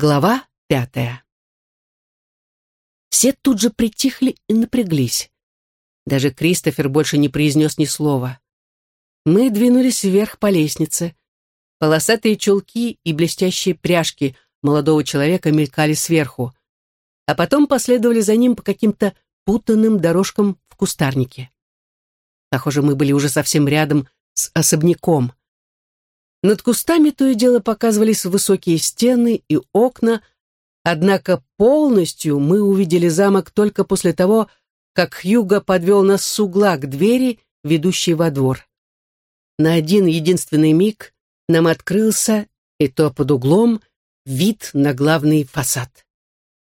Глава пятая. Все тут же притихли и напряглись. Даже Кристофер больше не произнес ни слова. Мы двинулись вверх по лестнице. Полосатые чулки и блестящие пряжки молодого человека мелькали сверху, а потом последовали за ним по каким-то путанным дорожкам в кустарнике. Похоже, мы были уже совсем рядом с особняком. Над кустами то и дело показывались высокие стены и окна, однако полностью мы увидели замок только после того, как Хьюго подвел нас с угла к двери, ведущей во двор. На один единственный миг нам открылся, и то под углом, вид на главный фасад.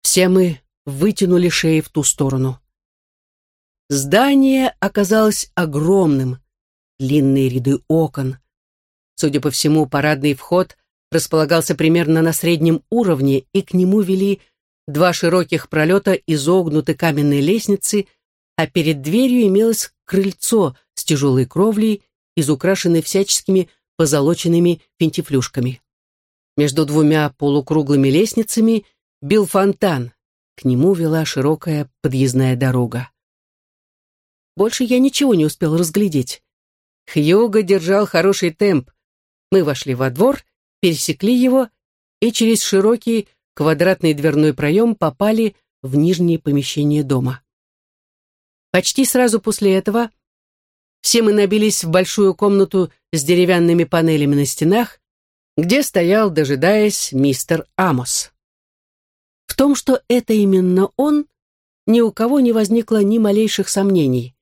Все мы вытянули шеи в ту сторону. Здание оказалось огромным, длинные ряды окон, Судя по всему, парадный вход располагался примерно на среднем уровне, и к нему вели два широких пролета изогнутой каменной лестницы, а перед дверью имелось крыльцо с тяжелой кровлей, изукрашенной всяческими позолоченными финтифлюшками. Между двумя полукруглыми лестницами бил фонтан, к нему вела широкая подъездная дорога. Больше я ничего не успел разглядеть. Хьюго держал хороший темп, мы вошли во двор, пересекли его и через широкий квадратный дверной проем попали в нижнее помещение дома. Почти сразу после этого все мы набились в большую комнату с деревянными панелями на стенах, где стоял, дожидаясь, мистер Амос. В том, что это именно он, ни у кого не возникло ни малейших сомнений.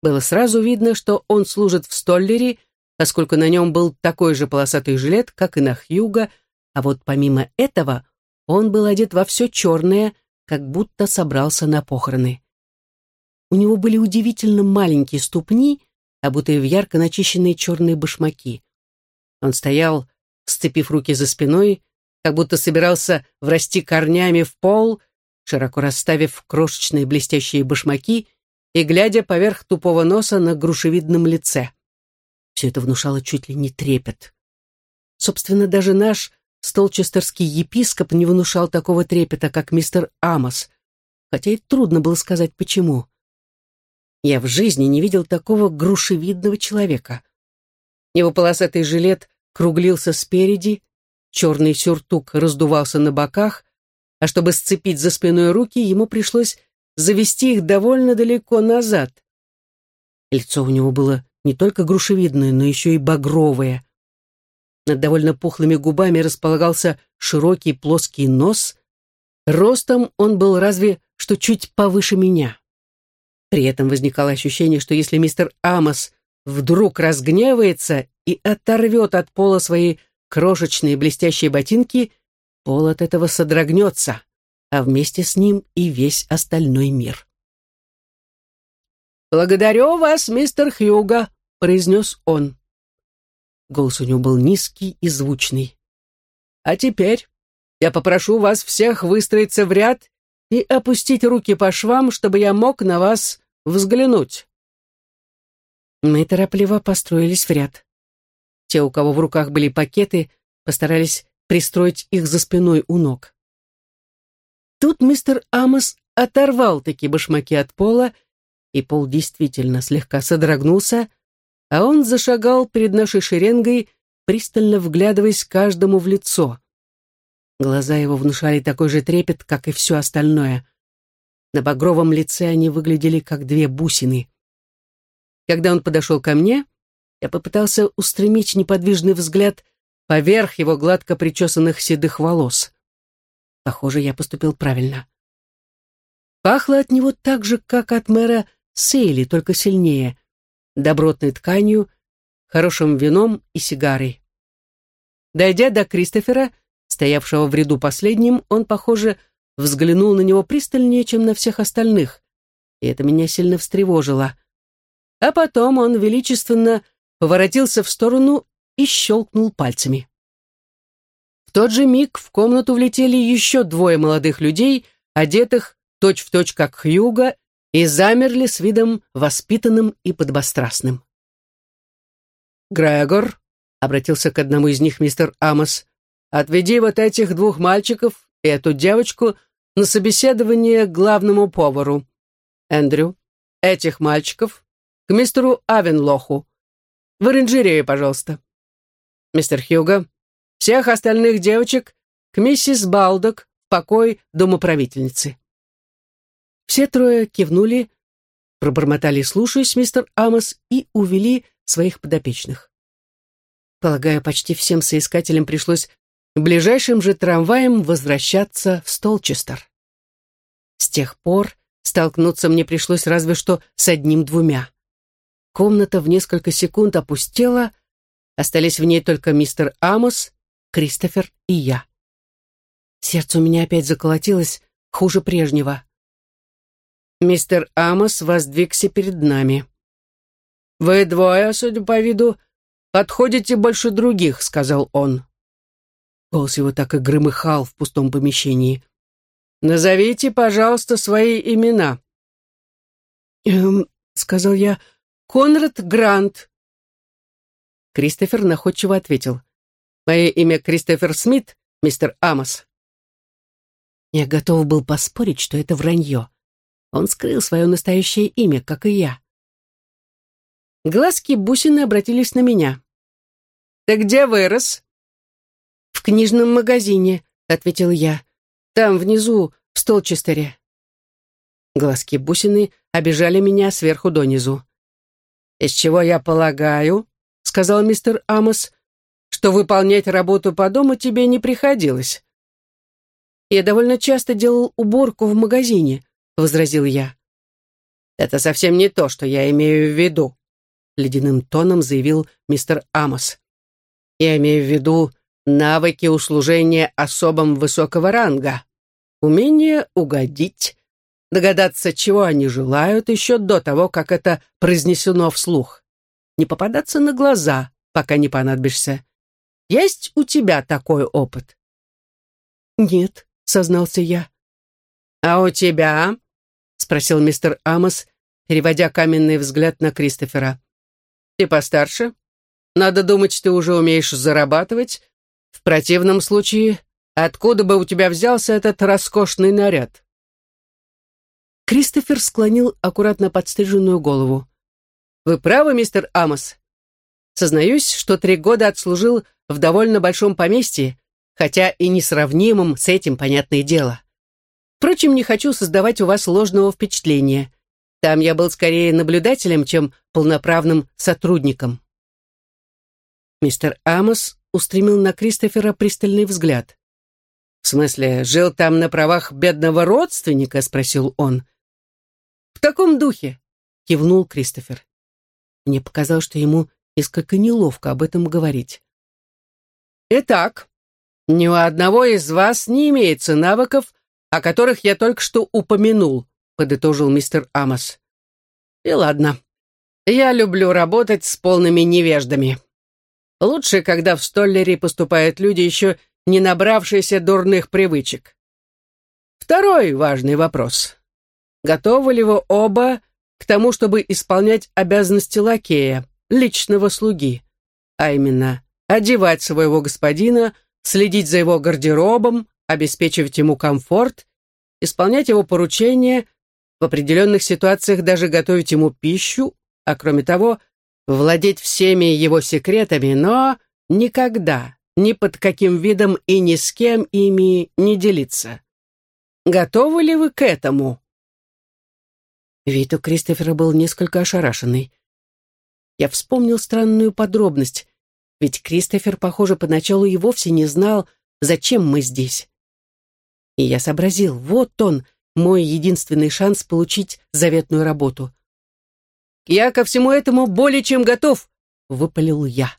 Было сразу видно, что он служит в Столлере поскольку на нем был такой же полосатый жилет, как и на Хьюга, а вот помимо этого он был одет во все черное, как будто собрался на похороны. У него были удивительно маленькие ступни, обутые в ярко начищенные черные башмаки. Он стоял, сцепив руки за спиной, как будто собирался врасти корнями в пол, широко расставив крошечные блестящие башмаки и глядя поверх тупого носа на грушевидном лице. Все это внушало чуть ли не трепет. Собственно, даже наш столчестерский епископ не внушал такого трепета, как мистер Амос, хотя и трудно было сказать, почему. Я в жизни не видел такого грушевидного человека. Его полосатый жилет круглился спереди, черный сюртук раздувался на боках, а чтобы сцепить за спиной руки, ему пришлось завести их довольно далеко назад. Лицо у него было не только грушевидное, но еще и багровое. Над довольно пухлыми губами располагался широкий плоский нос. Ростом он был разве что чуть повыше меня. При этом возникало ощущение, что если мистер Амос вдруг разгневается и оторвет от пола свои крошечные блестящие ботинки, пол от этого содрогнется, а вместе с ним и весь остальной мир. «Благодарю вас, мистер Хьюга», — произнес он. Голос у него был низкий и звучный. «А теперь я попрошу вас всех выстроиться в ряд и опустить руки по швам, чтобы я мог на вас взглянуть». Мы торопливо построились в ряд. Те, у кого в руках были пакеты, постарались пристроить их за спиной у ног. Тут мистер Амос оторвал такие башмаки от пола и пол действительно слегка содрогнулся, а он зашагал перед нашей шеренгой, пристально вглядываясь каждому в лицо. Глаза его внушали такой же трепет, как и все остальное. На багровом лице они выглядели как две бусины. Когда он подошел ко мне, я попытался устремить неподвижный взгляд поверх его гладко причесанных седых волос. Похоже, я поступил правильно. Пахло от него так же, как от мэра Сейли, только сильнее, добротной тканью, хорошим вином и сигарой. Дойдя до Кристофера, стоявшего в ряду последним, он, похоже, взглянул на него пристальнее, чем на всех остальных, и это меня сильно встревожило. А потом он величественно поворотился в сторону и щелкнул пальцами. В тот же миг в комнату влетели еще двое молодых людей, одетых точь-в-точь точь как Хьюга и замерли с видом воспитанным и подбострастным. «Грегор», — обратился к одному из них мистер Амос, «отведи вот этих двух мальчиков эту девочку на собеседование к главному повару. Эндрю, этих мальчиков к мистеру Авенлоху. В оранжерее, пожалуйста. Мистер Хьюго, всех остальных девочек к миссис Балдок покой домоправительницы. Все трое кивнули, пробормотали «слушаюсь, мистер Амос» и увели своих подопечных. Полагаю, почти всем соискателям пришлось ближайшим же трамваем возвращаться в Столчестер. С тех пор столкнуться мне пришлось разве что с одним-двумя. Комната в несколько секунд опустела, остались в ней только мистер Амос, Кристофер и я. Сердце у меня опять заколотилось хуже прежнего. Мистер Амос воздвигся перед нами. «Вы двое, судя по виду, подходите больше других», — сказал он. Голос его так и громыхал в пустом помещении. «Назовите, пожалуйста, свои имена». «Эм», — сказал я, — «Конрад Грант». Кристофер находчиво ответил. «Мое имя Кристофер Смит, мистер Амос». Я готов был поспорить, что это вранье. Он скрыл свое настоящее имя, как и я. Глазки бусины обратились на меня. «Ты где вырос?» «В книжном магазине», — ответил я. «Там, внизу, в Столчестере». Глазки бусины обижали меня сверху донизу. «Из чего я полагаю», — сказал мистер Амос, «что выполнять работу по дому тебе не приходилось». «Я довольно часто делал уборку в магазине», — возразил я. «Это совсем не то, что я имею в виду», — ледяным тоном заявил мистер Амос. «Я имею в виду навыки услужения особам высокого ранга, умение угодить, догадаться, чего они желают еще до того, как это произнесено вслух, не попадаться на глаза, пока не понадобишься. Есть у тебя такой опыт?» «Нет», — сознался я. «А у тебя?» — спросил мистер Амос, переводя каменный взгляд на Кристофера. Ты постарше. Надо думать, ты уже умеешь зарабатывать. В противном случае, откуда бы у тебя взялся этот роскошный наряд?» Кристофер склонил аккуратно подстриженную голову. «Вы правы, мистер Амос. Сознаюсь, что три года отслужил в довольно большом поместье, хотя и несравнимым с этим, понятное дело. Впрочем, не хочу создавать у вас ложного впечатления. Там я был скорее наблюдателем, чем полноправным сотрудником. Мистер Амос устремил на Кристофера пристальный взгляд. «В смысле, жил там на правах бедного родственника?» — спросил он. «В таком духе», — кивнул Кристофер. Мне показалось, что ему несколько неловко об этом говорить. «Итак, ни у одного из вас не имеется навыков, о которых я только что упомянул», — подытожил мистер Амос. «И ладно. Я люблю работать с полными невеждами. Лучше, когда в Столлере поступают люди, еще не набравшиеся дурных привычек. Второй важный вопрос. Готовы ли вы оба к тому, чтобы исполнять обязанности лакея, личного слуги, а именно одевать своего господина, следить за его гардеробом, обеспечивать ему комфорт, исполнять его поручения, в определенных ситуациях даже готовить ему пищу, а кроме того, владеть всеми его секретами, но никогда, ни под каким видом и ни с кем ими не делиться. Готовы ли вы к этому? Вид у Кристофера был несколько ошарашенный. Я вспомнил странную подробность, ведь Кристофер, похоже, поначалу и вовсе не знал, зачем мы здесь. И я сообразил, вот он, мой единственный шанс получить заветную работу. «Я ко всему этому более чем готов», — выпалил я.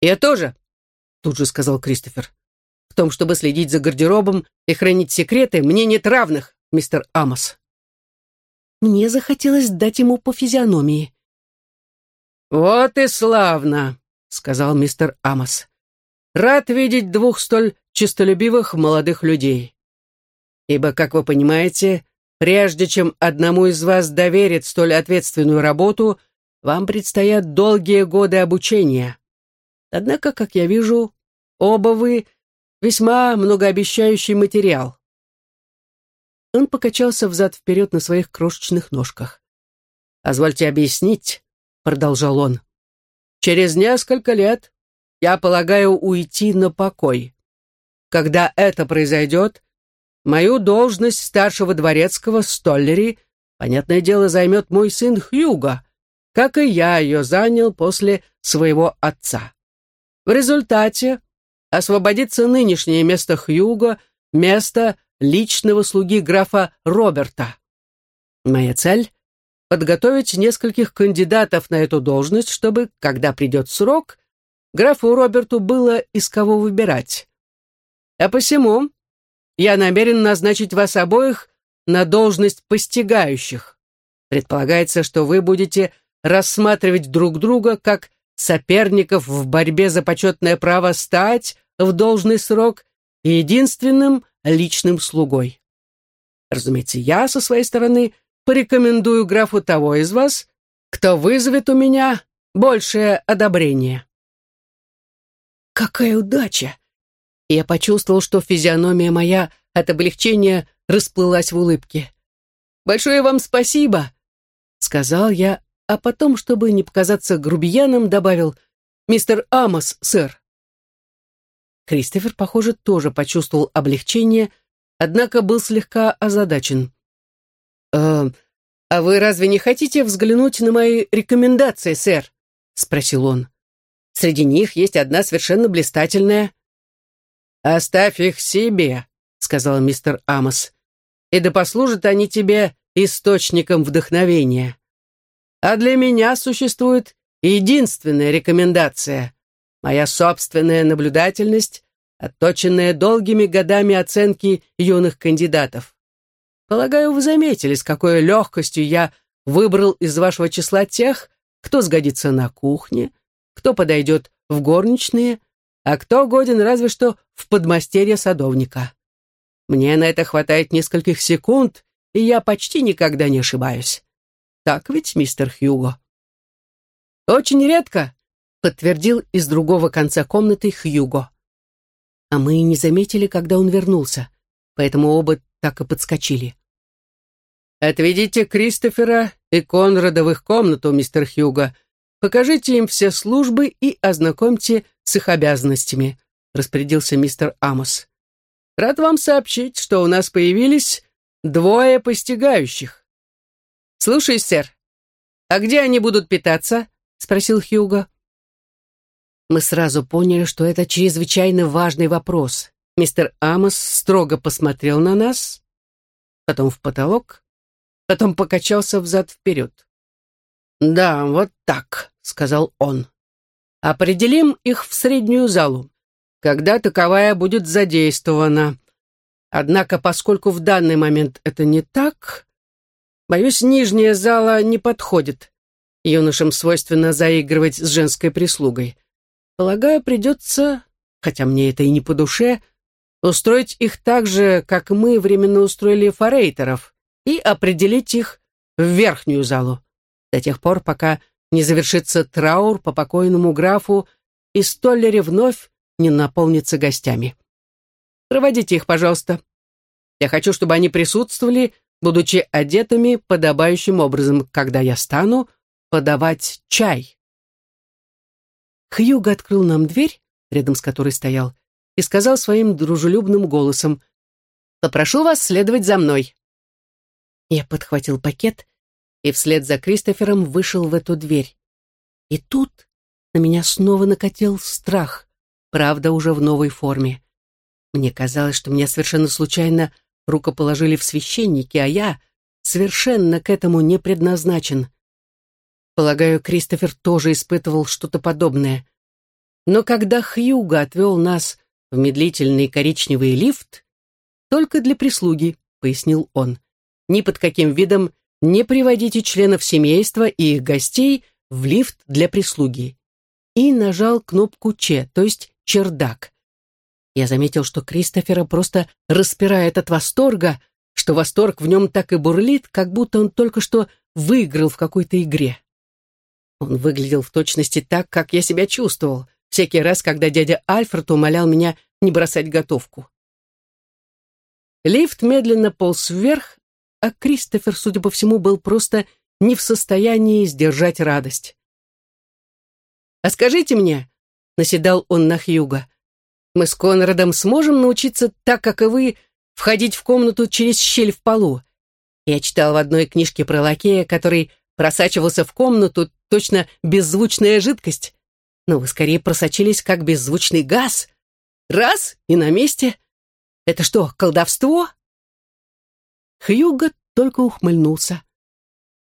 «Я тоже», — тут же сказал Кристофер. «В том, чтобы следить за гардеробом и хранить секреты, мне нет равных, мистер Амос». Мне захотелось дать ему по физиономии. «Вот и славно», — сказал мистер Амос. «Рад видеть двух столь честолюбивых молодых людей. Ибо, как вы понимаете, прежде чем одному из вас доверить столь ответственную работу, вам предстоят долгие годы обучения. Однако, как я вижу, оба вы весьма многообещающий материал. Он покачался взад-вперед на своих крошечных ножках. «Позвольте объяснить», — продолжал он. «Через несколько лет я полагаю уйти на покой. Когда это произойдет, мою должность старшего дворецкого Столлери, понятное дело, займет мой сын Хьюго, как и я ее занял после своего отца. В результате освободится нынешнее место Хьюго, место личного слуги графа Роберта. Моя цель — подготовить нескольких кандидатов на эту должность, чтобы, когда придет срок, графу Роберту было из кого выбирать. А посему я намерен назначить вас обоих на должность постигающих. Предполагается, что вы будете рассматривать друг друга как соперников в борьбе за почетное право стать в должный срок единственным личным слугой. Разумеется, я со своей стороны порекомендую графу того из вас, кто вызовет у меня большее одобрение. Какая удача! Я почувствовал, что физиономия моя от облегчения расплылась в улыбке. «Большое вам спасибо!» — сказал я, а потом, чтобы не показаться грубияном, добавил «Мистер Амос, сэр». Кристофер, похоже, тоже почувствовал облегчение, однако был слегка озадачен. «Э, «А вы разве не хотите взглянуть на мои рекомендации, сэр?» — спросил он. «Среди них есть одна совершенно блистательная». «Оставь их себе», — сказал мистер Амос, «и да послужат они тебе источником вдохновения. А для меня существует единственная рекомендация моя собственная наблюдательность, отточенная долгими годами оценки юных кандидатов. Полагаю, вы заметили, с какой легкостью я выбрал из вашего числа тех, кто сгодится на кухне, кто подойдет в горничные, а кто годен разве что в подмастерье садовника. Мне на это хватает нескольких секунд, и я почти никогда не ошибаюсь. Так ведь, мистер Хьюго? Очень редко подтвердил из другого конца комнаты Хьюго. А мы не заметили, когда он вернулся, поэтому оба так и подскочили. «Отведите Кристофера и Конрада в их комнату, мистер Хьюго. Покажите им все службы и ознакомьте с их обязанностями», распорядился мистер Амос. «Рад вам сообщить, что у нас появились двое постигающих». «Слушай, сэр, а где они будут питаться?» спросил Хьюго. Мы сразу поняли, что это чрезвычайно важный вопрос. Мистер Амос строго посмотрел на нас, потом в потолок, потом покачался взад-вперед. «Да, вот так», — сказал он. «Определим их в среднюю залу, когда таковая будет задействована. Однако, поскольку в данный момент это не так, боюсь, нижняя зала не подходит. Юношам свойственно заигрывать с женской прислугой. Полагаю, придется, хотя мне это и не по душе, устроить их так же, как мы временно устроили форейтеров, и определить их в верхнюю залу, до тех пор, пока не завершится траур по покойному графу и столлери вновь не наполнится гостями. Проводите их, пожалуйста. Я хочу, чтобы они присутствовали, будучи одетыми подобающим образом, когда я стану подавать чай. Хьюго открыл нам дверь, рядом с которой стоял, и сказал своим дружелюбным голосом «Попрошу вас следовать за мной». Я подхватил пакет и вслед за Кристофером вышел в эту дверь. И тут на меня снова накатил страх, правда, уже в новой форме. Мне казалось, что меня совершенно случайно рукоположили в священники, а я совершенно к этому не предназначен. Полагаю, Кристофер тоже испытывал что-то подобное. Но когда Хьюго отвел нас в медлительный коричневый лифт, только для прислуги, пояснил он, ни под каким видом не приводите членов семейства и их гостей в лифт для прислуги. И нажал кнопку Ч, то есть чердак. Я заметил, что Кристофера просто распирает от восторга, что восторг в нем так и бурлит, как будто он только что выиграл в какой-то игре. Он выглядел в точности так, как я себя чувствовал, всякий раз, когда дядя Альфред умолял меня не бросать готовку. Лифт медленно полз вверх, а Кристофер, судя по всему, был просто не в состоянии сдержать радость. «А скажите мне», — наседал он на Хьюга, «мы с Конрадом сможем научиться так, как и вы, входить в комнату через щель в полу? Я читал в одной книжке про лакея, который просачивался в комнату, точно беззвучная жидкость. Но вы скорее просочились, как беззвучный газ. Раз — и на месте. Это что, колдовство?» Хьюго только ухмыльнулся.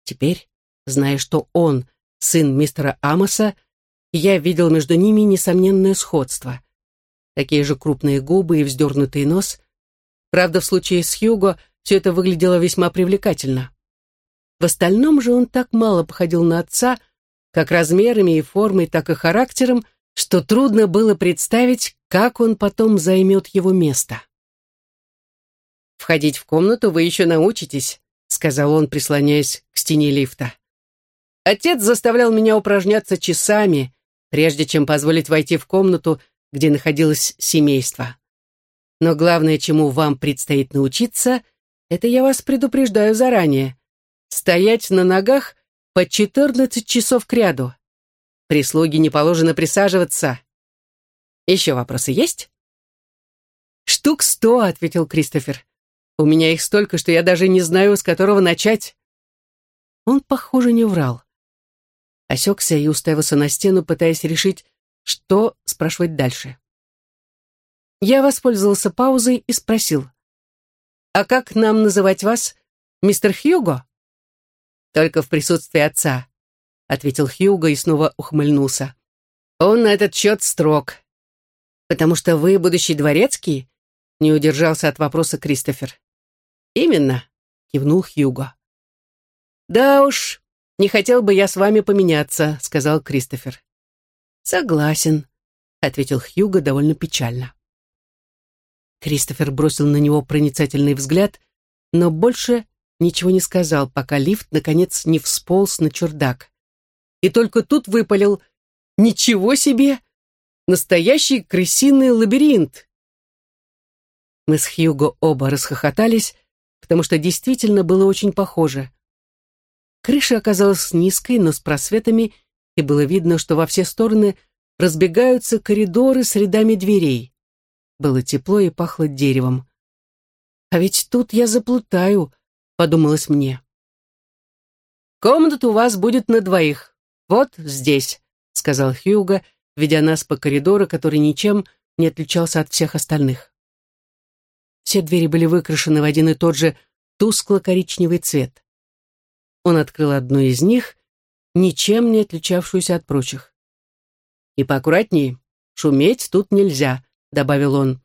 Теперь, зная, что он сын мистера Амоса, я видел между ними несомненное сходство. Такие же крупные губы и вздернутый нос. Правда, в случае с Хьюго все это выглядело весьма привлекательно. В остальном же он так мало походил на отца, как размерами и формой, так и характером, что трудно было представить, как он потом займет его место. «Входить в комнату вы еще научитесь», — сказал он, прислоняясь к стене лифта. «Отец заставлял меня упражняться часами, прежде чем позволить войти в комнату, где находилось семейство. Но главное, чему вам предстоит научиться, это я вас предупреждаю заранее. Стоять на ногах по 14 часов кряду. Прислуге не положено присаживаться. Еще вопросы есть? «Штук сто», — ответил Кристофер. У меня их столько, что я даже не знаю, с которого начать. Он, похоже, не врал. Осекся и уставился на стену, пытаясь решить, что спрашивать дальше. Я воспользовался паузой и спросил. «А как нам называть вас, мистер Хьюго?» «Только в присутствии отца», — ответил Хьюго и снова ухмыльнулся. «Он на этот счет строг. Потому что вы будущий дворецкий?» — не удержался от вопроса Кристофер. «Именно», — кивнул Хьюго. «Да уж, не хотел бы я с вами поменяться», — сказал Кристофер. «Согласен», — ответил Хьюго довольно печально. Кристофер бросил на него проницательный взгляд, но больше ничего не сказал, пока лифт, наконец, не всполз на чердак. И только тут выпалил «Ничего себе! Настоящий крысиный лабиринт!» Мы с Хьюго оба расхохотались, потому что действительно было очень похоже. Крыша оказалась низкой, но с просветами, и было видно, что во все стороны разбегаются коридоры с рядами дверей. Было тепло и пахло деревом. «А ведь тут я заплутаю», — подумалось мне. «Комната у вас будет на двоих. Вот здесь», — сказал Хьюго, ведя нас по коридору, который ничем не отличался от всех остальных. Все двери были выкрашены в один и тот же тускло-коричневый цвет. Он открыл одну из них, ничем не отличавшуюся от прочих. «И поаккуратнее, шуметь тут нельзя», — добавил он,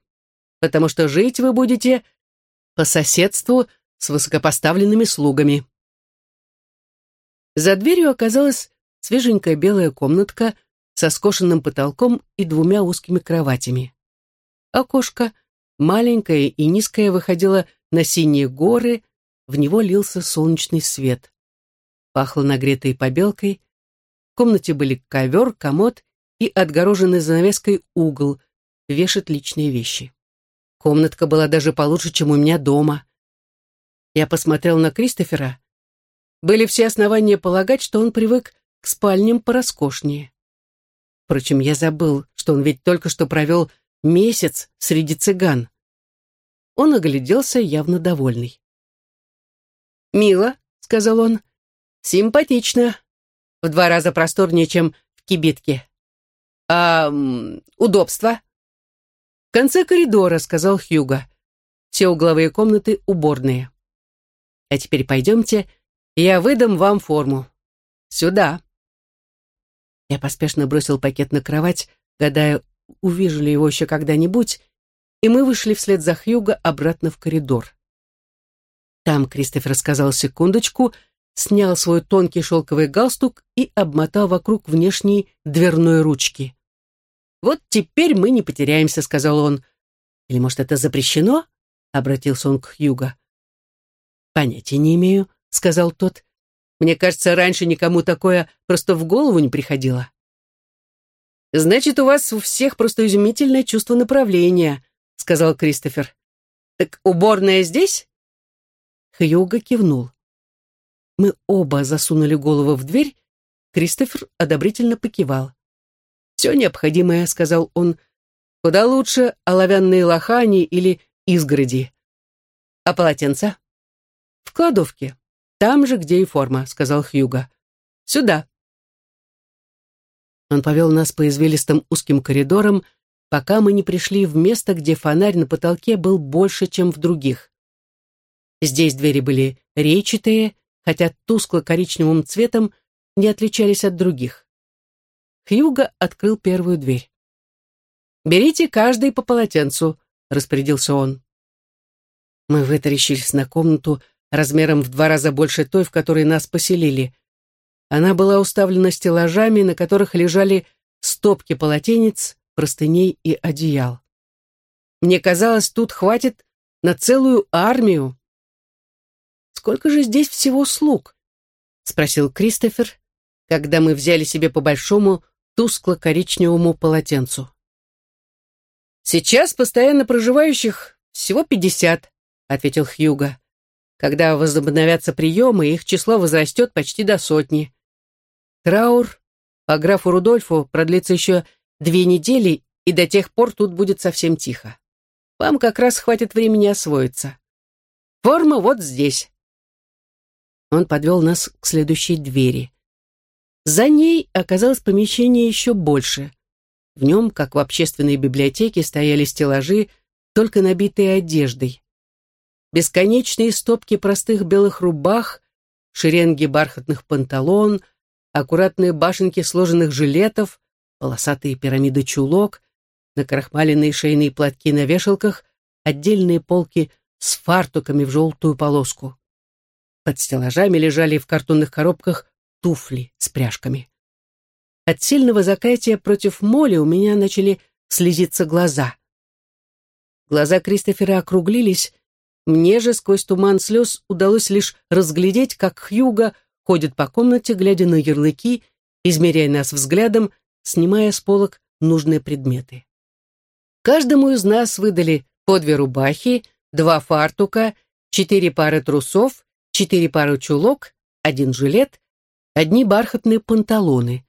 «потому что жить вы будете по соседству с высокопоставленными слугами». За дверью оказалась свеженькая белая комнатка со скошенным потолком и двумя узкими кроватями. Окошко — маленькое и низкое выходило на синие горы, в него лился солнечный свет. Пахло нагретой побелкой, в комнате были ковер, комод и отгороженный занавеской угол, вешать личные вещи. Комнатка была даже получше, чем у меня дома. Я посмотрел на Кристофера. Были все основания полагать, что он привык к спальням пороскошнее. Впрочем, я забыл, что он ведь только что провел месяц среди цыган. Он огляделся, явно довольный. «Мило», — сказал он, — «симпатично. В два раза просторнее, чем в кибитке. А удобство?» «В конце коридора», — сказал Хьюго. «Все угловые комнаты уборные. А теперь пойдемте, я выдам вам форму. Сюда». Я поспешно бросил пакет на кровать, гадая, увижу ли его еще когда-нибудь, и мы вышли вслед за Хьюго обратно в коридор. Там Кристофер сказал секундочку, снял свой тонкий шелковый галстук и обмотал вокруг внешней дверной ручки. «Вот теперь мы не потеряемся», — сказал он. «Или, может, это запрещено?» — обратился он к Хьюго. «Понятия не имею», — сказал тот. «Мне кажется, раньше никому такое просто в голову не приходило». «Значит, у вас у всех просто изумительное чувство направления», — сказал Кристофер. «Так уборная здесь?» Хьюго кивнул. Мы оба засунули голову в дверь. Кристофер одобрительно покивал. «Все необходимое», — сказал он. «Куда лучше оловянные лохани или изгороди. А полотенца?» «В кладовке. Там же, где и форма», — сказал Хьюго. «Сюда». Он повел нас по извилистым узким коридорам, пока мы не пришли в место, где фонарь на потолке был больше, чем в других. Здесь двери были речатые, хотя тускло-коричневым цветом не отличались от других. Хьюго открыл первую дверь. «Берите каждый по полотенцу», — распорядился он. Мы вытаращились на комнату размером в два раза больше той, в которой нас поселили. Она была уставлена стеллажами, на которых лежали стопки полотенец, простыней и одеял. Мне казалось, тут хватит на целую армию. «Сколько же здесь всего слуг?» — спросил Кристофер, когда мы взяли себе по большому тускло-коричневому полотенцу. «Сейчас постоянно проживающих всего пятьдесят», — ответил Хьюго. «Когда возобновятся приемы, их число возрастет почти до сотни. Траур по графу Рудольфу продлится еще две недели, и до тех пор тут будет совсем тихо. Вам как раз хватит времени освоиться. Форма вот здесь». Он подвел нас к следующей двери. За ней оказалось помещение еще больше. В нем, как в общественной библиотеке, стояли стеллажи, только набитые одеждой. Бесконечные стопки простых белых рубах, шеренги бархатных панталон — аккуратные башенки сложенных жилетов, полосатые пирамиды чулок, накрахмаленные шейные платки на вешалках, отдельные полки с фартуками в желтую полоску. Под стеллажами лежали в картонных коробках туфли с пряжками. От сильного закатия против моли у меня начали слезиться глаза. Глаза Кристофера округлились, мне же сквозь туман слез удалось лишь разглядеть, как Хьюга ходит по комнате, глядя на ярлыки, измеряя нас взглядом, снимая с полок нужные предметы. Каждому из нас выдали по две рубахи, два фартука, четыре пары трусов, четыре пары чулок, один жилет, одни бархатные панталоны.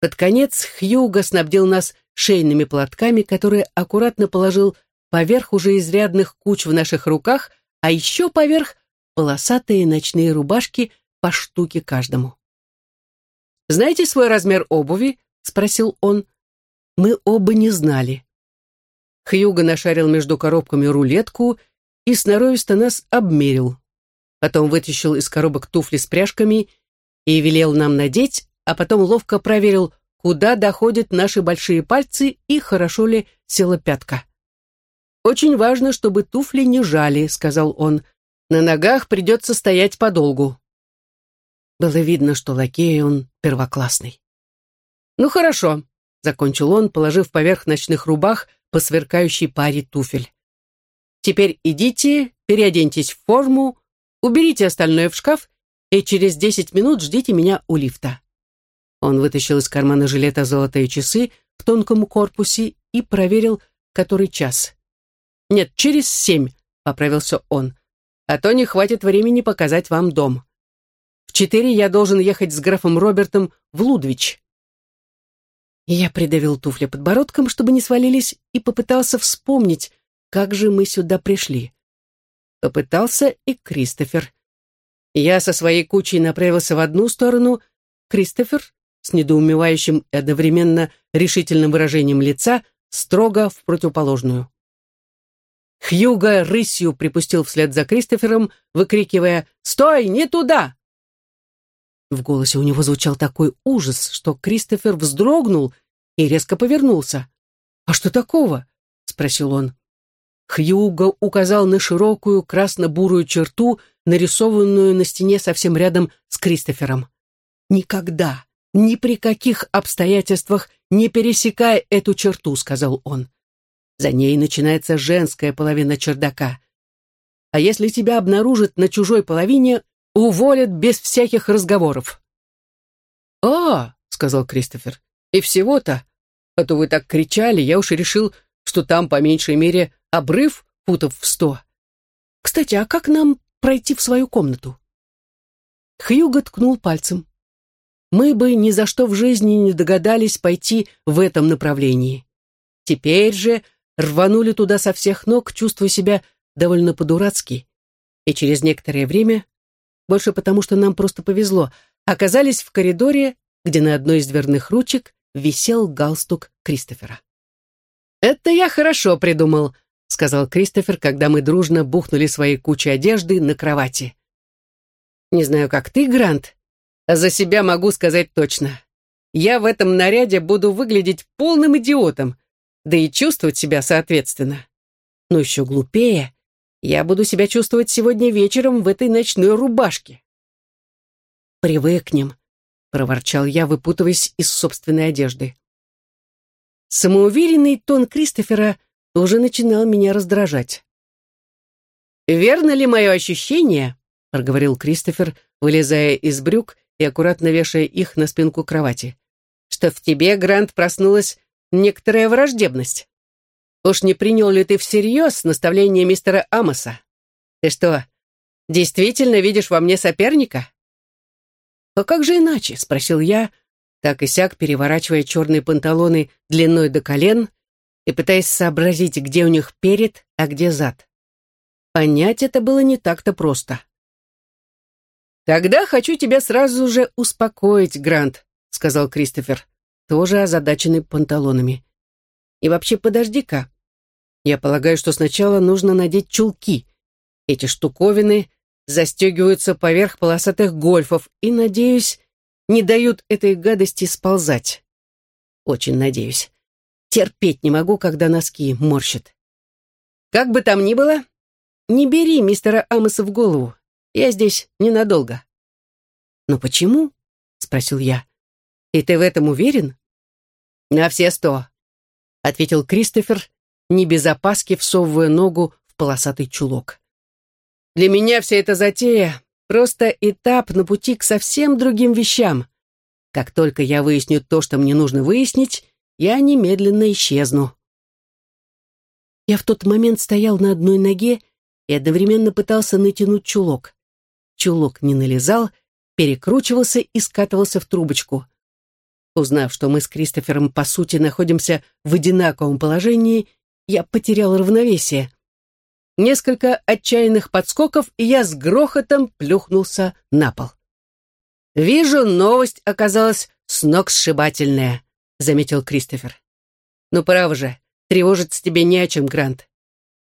Под конец Хьюго снабдил нас шейными платками, которые аккуратно положил поверх уже изрядных куч в наших руках, а еще поверх полосатые ночные рубашки по штуке каждому. «Знаете свой размер обуви?» — спросил он. Мы оба не знали. Хьюго нашарил между коробками рулетку и сноровисто нас обмерил. Потом вытащил из коробок туфли с пряжками и велел нам надеть, а потом ловко проверил, куда доходят наши большие пальцы и хорошо ли села пятка. «Очень важно, чтобы туфли не жали», — сказал он. «На ногах придется стоять подолгу». Было видно, что лакей он первоклассный. «Ну хорошо», — закончил он, положив поверх ночных рубах по сверкающей паре туфель. «Теперь идите, переоденьтесь в форму, уберите остальное в шкаф и через десять минут ждите меня у лифта». Он вытащил из кармана жилета золотые часы в тонком корпусе и проверил, который час. «Нет, через семь», — поправился он, «а то не хватит времени показать вам дом» четыре я должен ехать с графом Робертом в Лудвич. Я придавил туфли подбородком, чтобы не свалились, и попытался вспомнить, как же мы сюда пришли. Попытался и Кристофер. Я со своей кучей направился в одну сторону, Кристофер с недоумевающим и одновременно решительным выражением лица строго в противоположную. Хьюго рысью припустил вслед за Кристофером, выкрикивая «Стой, не туда!» В голосе у него звучал такой ужас, что Кристофер вздрогнул и резко повернулся. «А что такого?» — спросил он. Хьюго указал на широкую красно-бурую черту, нарисованную на стене совсем рядом с Кристофером. «Никогда, ни при каких обстоятельствах не пересекай эту черту», — сказал он. «За ней начинается женская половина чердака. А если тебя обнаружат на чужой половине, уволят без всяких разговоров. «А, — сказал Кристофер, — и всего-то. А то вы так кричали, я уж и решил, что там, по меньшей мере, обрыв футов в сто. Кстати, а как нам пройти в свою комнату?» Хьюго ткнул пальцем. «Мы бы ни за что в жизни не догадались пойти в этом направлении. Теперь же рванули туда со всех ног, чувствуя себя довольно по-дурацки. И через некоторое время, больше потому что нам просто повезло, оказались в коридоре, где на одной из дверных ручек висел галстук Кристофера. «Это я хорошо придумал», — сказал Кристофер, когда мы дружно бухнули свои кучи одежды на кровати. «Не знаю, как ты, Грант, а за себя могу сказать точно. Я в этом наряде буду выглядеть полным идиотом, да и чувствовать себя соответственно. Но еще глупее, я буду себя чувствовать сегодня вечером в этой ночной рубашке. «Привыкнем», — проворчал я, выпутываясь из собственной одежды. Самоуверенный тон Кристофера уже начинал меня раздражать. «Верно ли мое ощущение?» — проговорил Кристофер, вылезая из брюк и аккуратно вешая их на спинку кровати. «Что в тебе, Грант, проснулась некоторая враждебность. Уж не принял ли ты всерьез наставление мистера Амоса? Ты что, действительно видишь во мне соперника? А как же иначе? Спросил я, так и сяк, переворачивая черные панталоны длиной до колен и пытаясь сообразить, где у них перед, а где зад. Понять это было не так-то просто. «Тогда хочу тебя сразу же успокоить, Грант», — сказал Кристофер тоже озадаченный панталонами. И вообще, подожди-ка. Я полагаю, что сначала нужно надеть чулки. Эти штуковины застегиваются поверх полосатых гольфов и, надеюсь, не дают этой гадости сползать. Очень надеюсь. Терпеть не могу, когда носки морщат. Как бы там ни было, не бери мистера Амоса в голову. Я здесь ненадолго. «Но почему?» — спросил я. «И ты в этом уверен?» «На все сто», — ответил Кристофер, не без опаски всовывая ногу в полосатый чулок. «Для меня вся эта затея — просто этап на пути к совсем другим вещам. Как только я выясню то, что мне нужно выяснить, я немедленно исчезну». Я в тот момент стоял на одной ноге и одновременно пытался натянуть чулок. Чулок не налезал, перекручивался и скатывался в трубочку. Узнав, что мы с Кристофером, по сути, находимся в одинаковом положении, я потерял равновесие. Несколько отчаянных подскоков, и я с грохотом плюхнулся на пол. «Вижу, новость оказалась сногсшибательная», — заметил Кристофер. «Ну, право же, тревожиться тебе не о чем, Грант.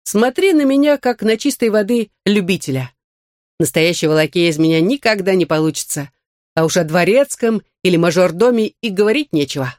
Смотри на меня, как на чистой воды любителя. Настоящего лакея из меня никогда не получится а уж о дворецком или мажордоме и говорить нечего.